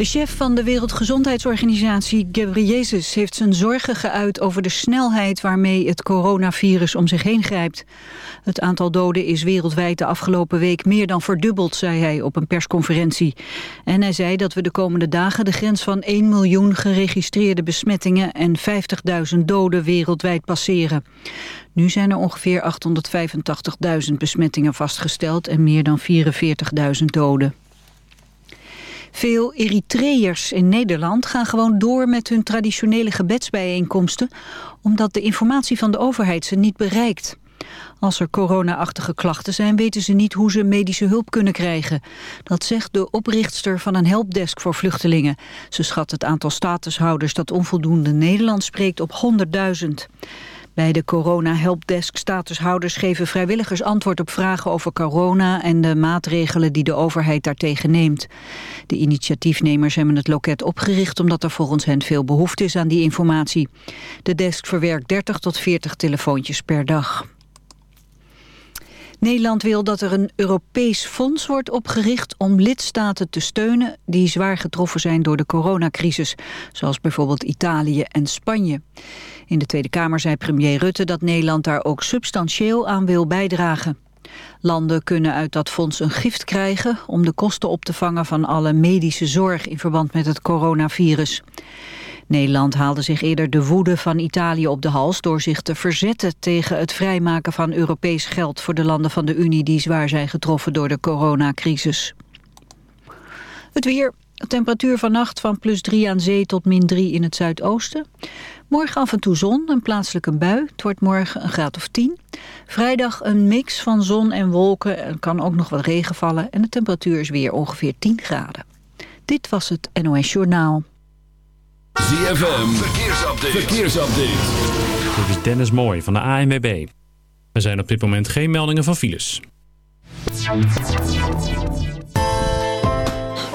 De chef van de Wereldgezondheidsorganisatie, Ghebreyesus, heeft zijn zorgen geuit over de snelheid waarmee het coronavirus om zich heen grijpt. Het aantal doden is wereldwijd de afgelopen week meer dan verdubbeld, zei hij op een persconferentie. En hij zei dat we de komende dagen de grens van 1 miljoen geregistreerde besmettingen en 50.000 doden wereldwijd passeren. Nu zijn er ongeveer 885.000 besmettingen vastgesteld en meer dan 44.000 doden. Veel Eritreërs in Nederland gaan gewoon door met hun traditionele gebedsbijeenkomsten, omdat de informatie van de overheid ze niet bereikt. Als er corona-achtige klachten zijn, weten ze niet hoe ze medische hulp kunnen krijgen. Dat zegt de oprichtster van een helpdesk voor vluchtelingen. Ze schat het aantal statushouders dat onvoldoende Nederlands spreekt op 100.000. Bij de corona helpdesk statushouders geven vrijwilligers antwoord op vragen over corona en de maatregelen die de overheid daartegen neemt. De initiatiefnemers hebben het loket opgericht omdat er volgens hen veel behoefte is aan die informatie. De desk verwerkt 30 tot 40 telefoontjes per dag. Nederland wil dat er een Europees fonds wordt opgericht om lidstaten te steunen die zwaar getroffen zijn door de coronacrisis, zoals bijvoorbeeld Italië en Spanje. In de Tweede Kamer zei premier Rutte dat Nederland daar ook substantieel aan wil bijdragen. Landen kunnen uit dat fonds een gift krijgen om de kosten op te vangen van alle medische zorg in verband met het coronavirus. Nederland haalde zich eerder de woede van Italië op de hals... door zich te verzetten tegen het vrijmaken van Europees geld... voor de landen van de Unie die zwaar zijn getroffen door de coronacrisis. Het weer, temperatuur vannacht van plus 3 aan zee tot min 3 in het zuidoosten. Morgen af en toe zon en plaatselijk een bui. Het wordt morgen een graad of 10. Vrijdag een mix van zon en wolken. Er kan ook nog wat regen vallen. En de temperatuur is weer ongeveer 10 graden. Dit was het NOS Journaal. ZFM, verkeersupdate. verkeersupdate. Dit is Dennis Mooi van de ANWB. Er zijn op dit moment geen meldingen van files.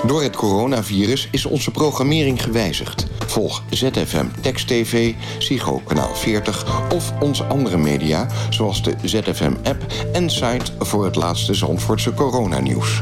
Door het coronavirus is onze programmering gewijzigd. Volg ZFM Text TV, Psycho Kanaal 40 of onze andere media... zoals de ZFM-app en site voor het laatste Zandvoortse coronanieuws.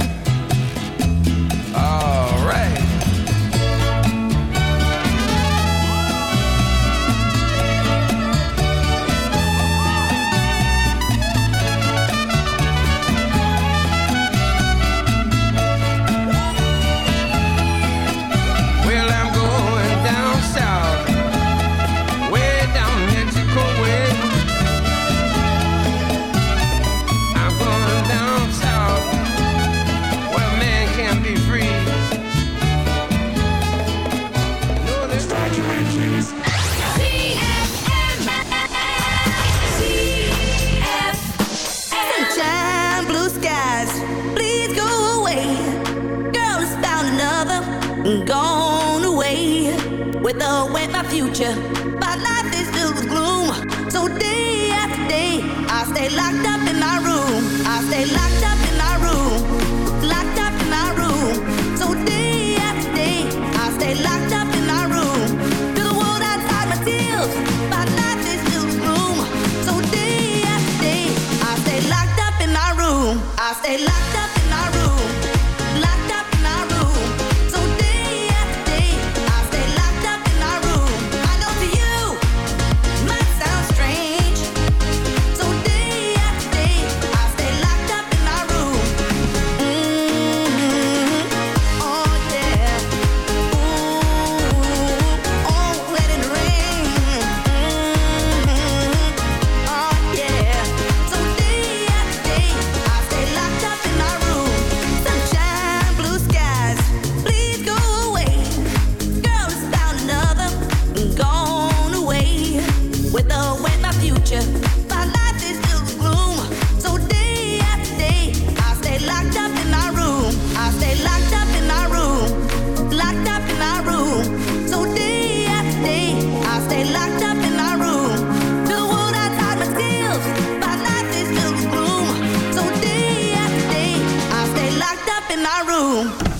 In our room.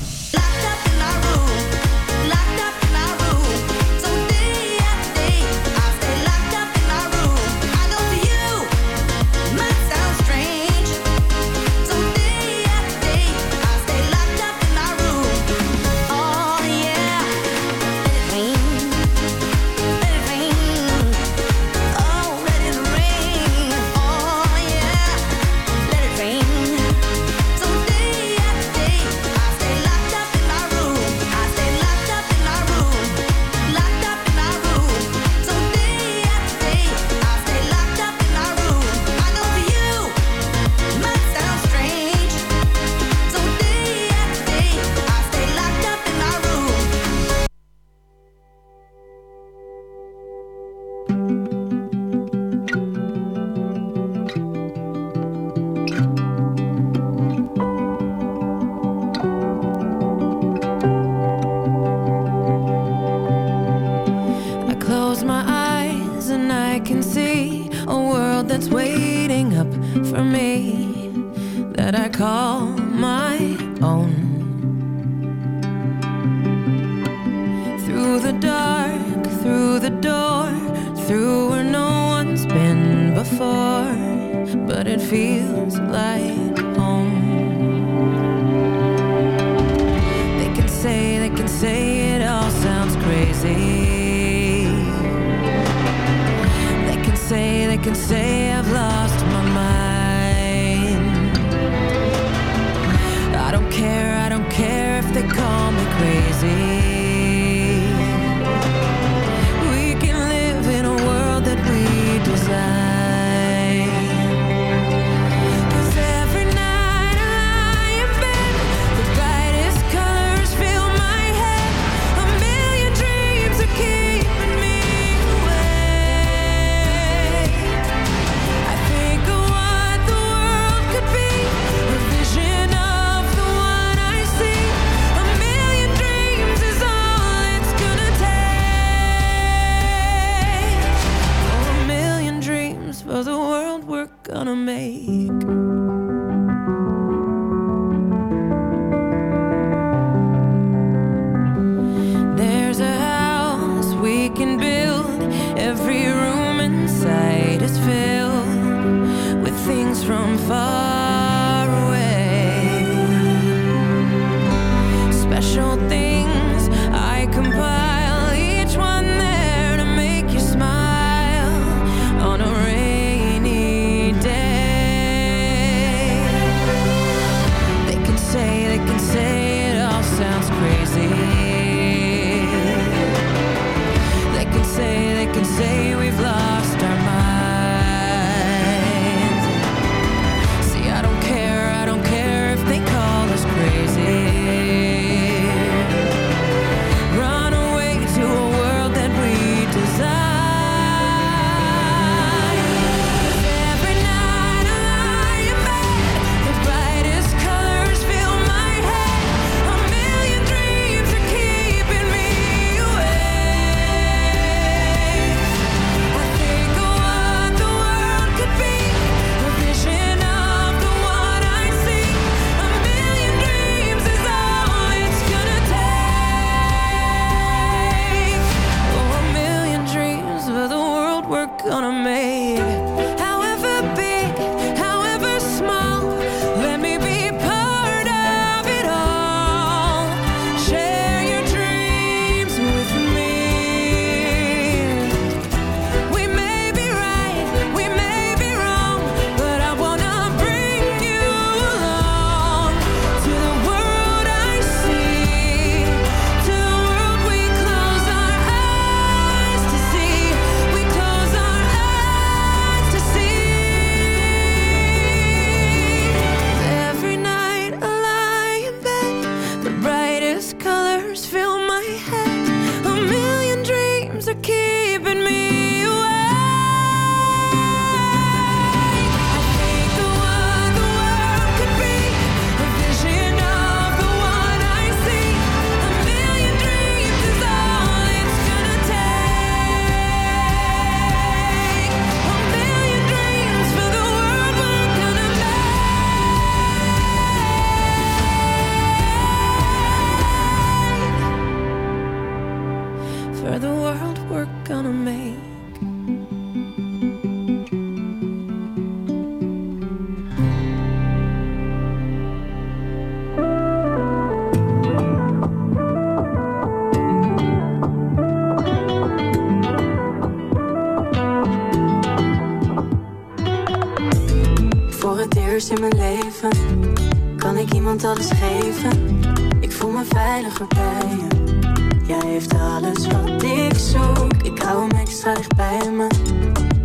bij me.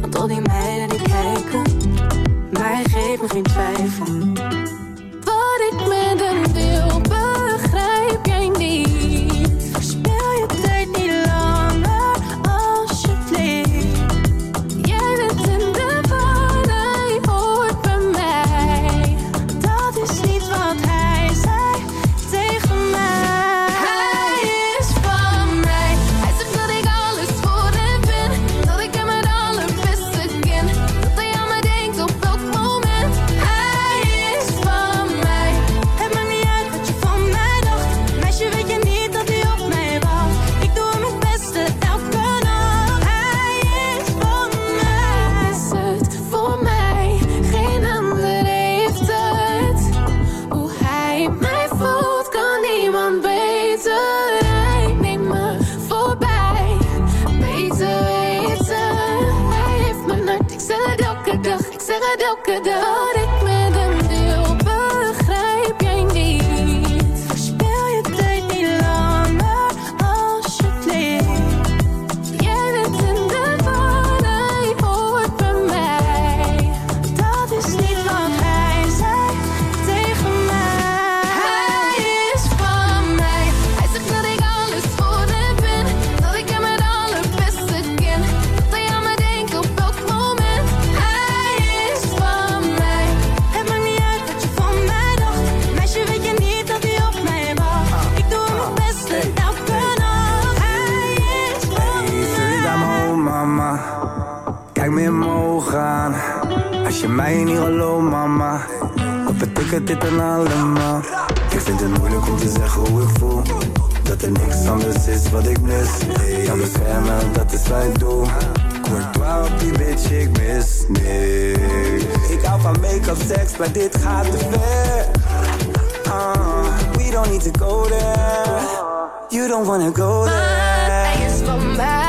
Want al die meiden die kijken, maar hij geeft me geen twijfel. Ik vind het moeilijk om te zeggen hoe ik voel. Dat er niks anders is wat ik mis. Hey, aan beschermen, dat is mijn doel. Courtois op die bitch, ik mis niks. Ik hou van make-up, seks, maar dit gaat te ver. Ah, we don't need to go there. You don't wanna go there.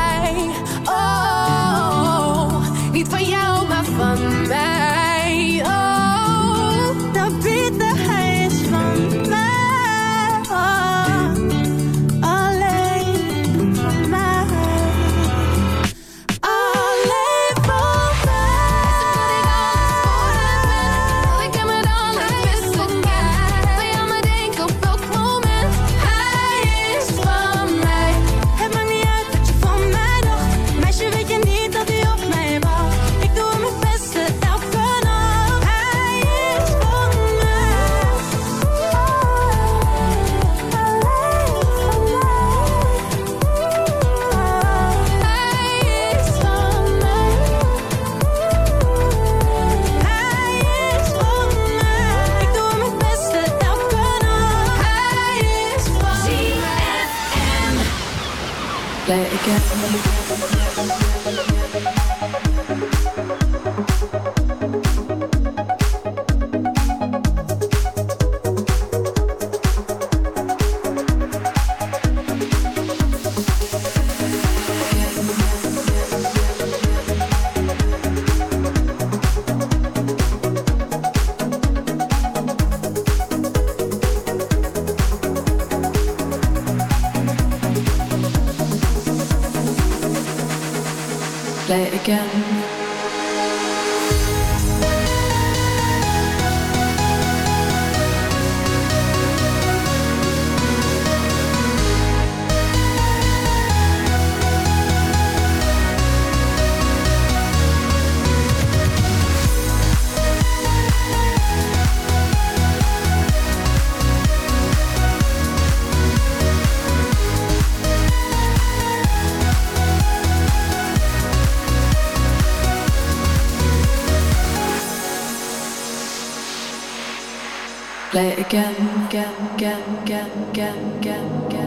play again. play again, again, again, again, again, again, again.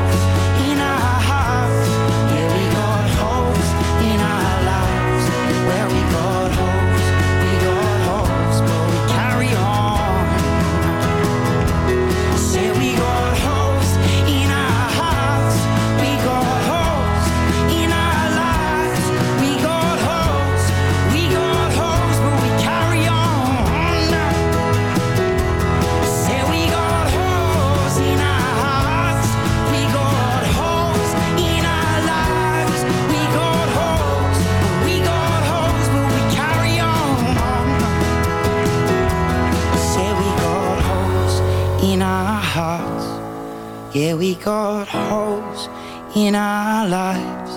got holes in our lives.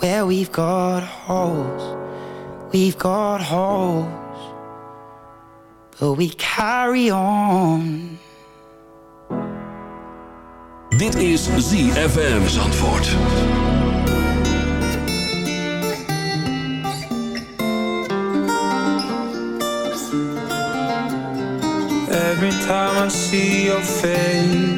Where we've got holes, we've got holes, but we carry on. Dit is ZFM Zandvoort. Every time I see your face, there's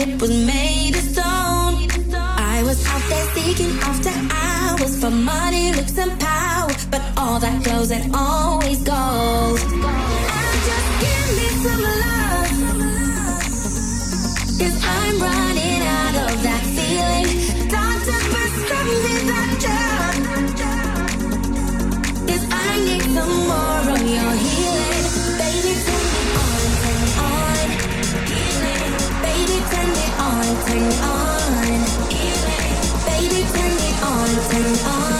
it was made of stone. I was out there seeking after hours for money, looks, and power. But all that goes and always goes. And just give me some love. Cause I'm right. on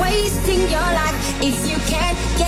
wasting your life. If you can't get